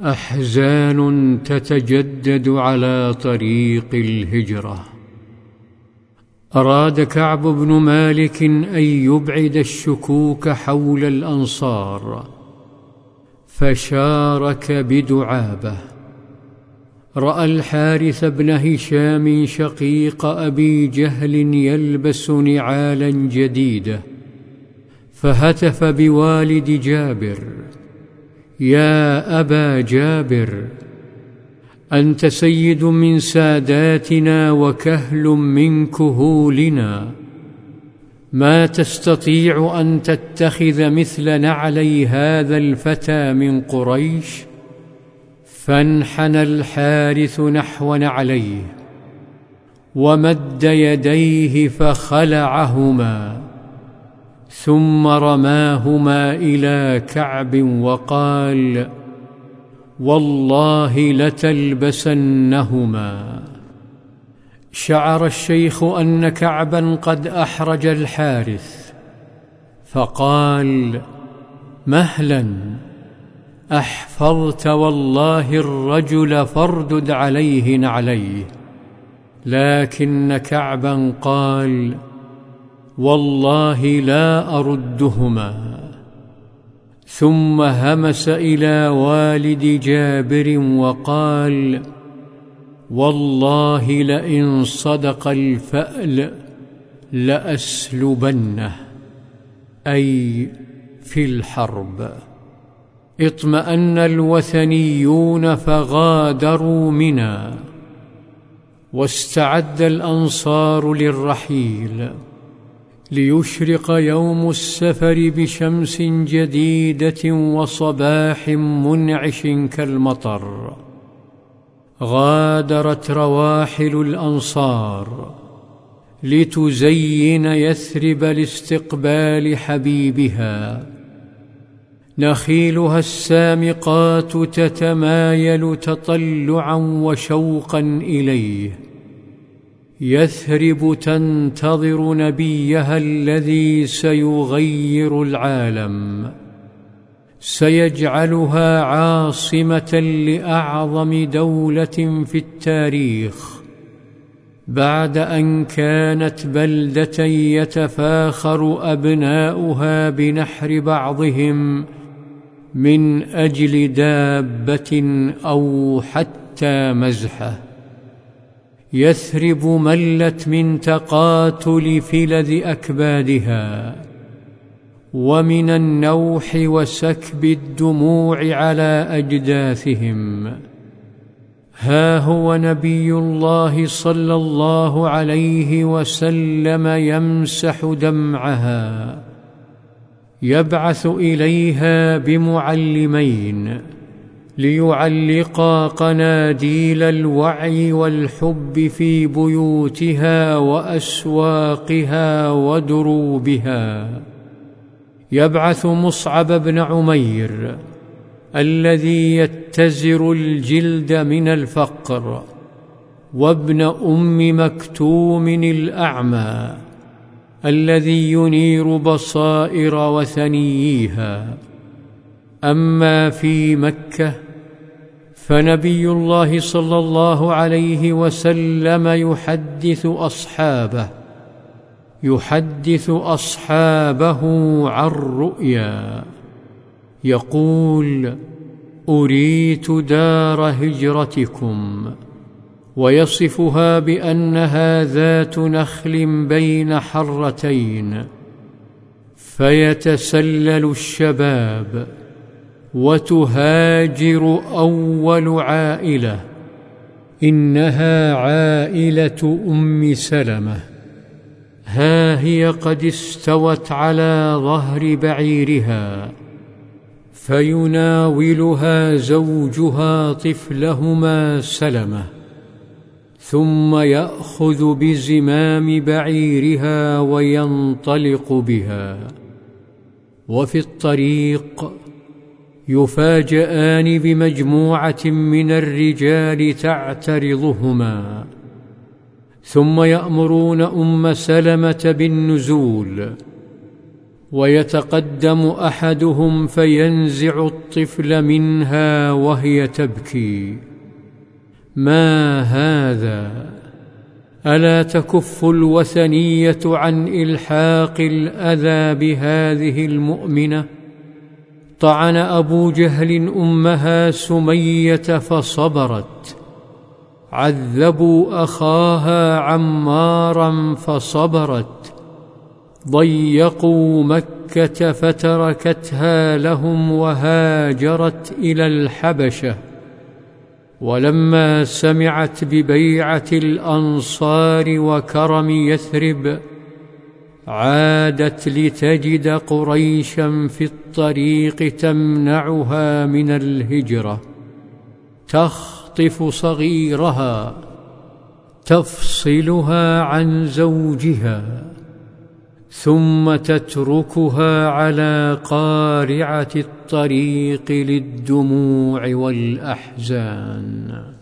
أحزان تتجدد على طريق الهجرة. أراد كعب بن مالك أن يبعد الشكوك حول الأنصار فشارك بدعابة. رأى الحارث بن هشام شقيق أبي جهل يلبس نعالا جديدة فهتف بوالد جابر. يا أبا جابر أنت سيد من ساداتنا وكهل من كهولنا. ما تستطيع أن تتخذ مثل نعلي هذا الفتى من قريش؟ فانحنى الحارث نحو نعليه ومد يديه فخلعهما. ثم رماهما إلى كعب وقال والله لتلبسنهما. شعر الشيخ أن كعبا قد أحرج الحارث فقال مهلا أحفظت والله الرجل فاردد عليه نعليه. لكن كعبا قال والله لا أردهما. ثم همس إلى والد جابر وقال والله لئن صدق الفأل لأسلبنه. أي في الحرب. اطمأن الوثنيون فغادروا منا واستعد الأنصار للرحيل. ليشرق يوم السفر بشمس جديدة وصباح منعش كالمطر. غادرت رواحل الأنصار. لتزين يثرب لاستقبال حبيبها. نخيلها السامقات تتمايل تطلعا وشوقا إليه. يثرب تنتظر نبيها الذي سيغير العالم. سيجعلها عاصمة لأعظم دولة في التاريخ. بعد أن كانت بلدة يتفاخر أبناؤها بنحر بعضهم من أجل دابة أو حتى مزحة. يثرب ملت من تقاتل فلذ أكبادها ومن النوح وسكب الدموع على أجداثهم. ها هو نبي الله صلى الله عليه وسلم يمسح دمعها يبعث إليها بمعلمين. ليعلقا قناديل الوعي والحب في بيوتها وأسواقها ودروبها يبعث مصعب بن عمير الذي يتزر الجلد من الفقر وابن أم مكتوم الأعمى الذي ينير بصائر وثنييها أما في مكة فنبي الله صلى الله عليه وسلم يحدث أصحابه يحدث أصحابه عن رؤيا. يقول أريت دار هجرتكم ويصفها بأنها ذات نخل بين حرتين فيتسلل الشباب. وتهاجر أول عائلة إنها عائلة أم سلمة. ها هي قد استوت على ظهر بعيرها فيناولها زوجها طفلهما سلمة ثم يأخذ بزمام بعيرها وينطلق بها. وفي الطريق يفاجآن بمجموعة من الرجال تعترضهما. ثم يأمرون أم سلمة بالنزول. ويتقدم أحدهم فينزع الطفل منها وهي تبكي. ما هذا؟ ألا تكف الوثنية عن إلحاق الأذى بهذه المؤمنة؟ طعن أبو جهل أمها سمية فصبرت. عذبوا أخاها عمارا فصبرت. ضيقوا مكة فتركتها لهم وهاجرت إلى الحبشة. ولما سمعت ببيعة الأنصار وكرم يثرب عادت لتجد قريشا في الطريق تمنعها من الهجرة. تخطف صغيرها تفصلها عن زوجها ثم تتركها على قارعة الطريق للدموع والأحزان.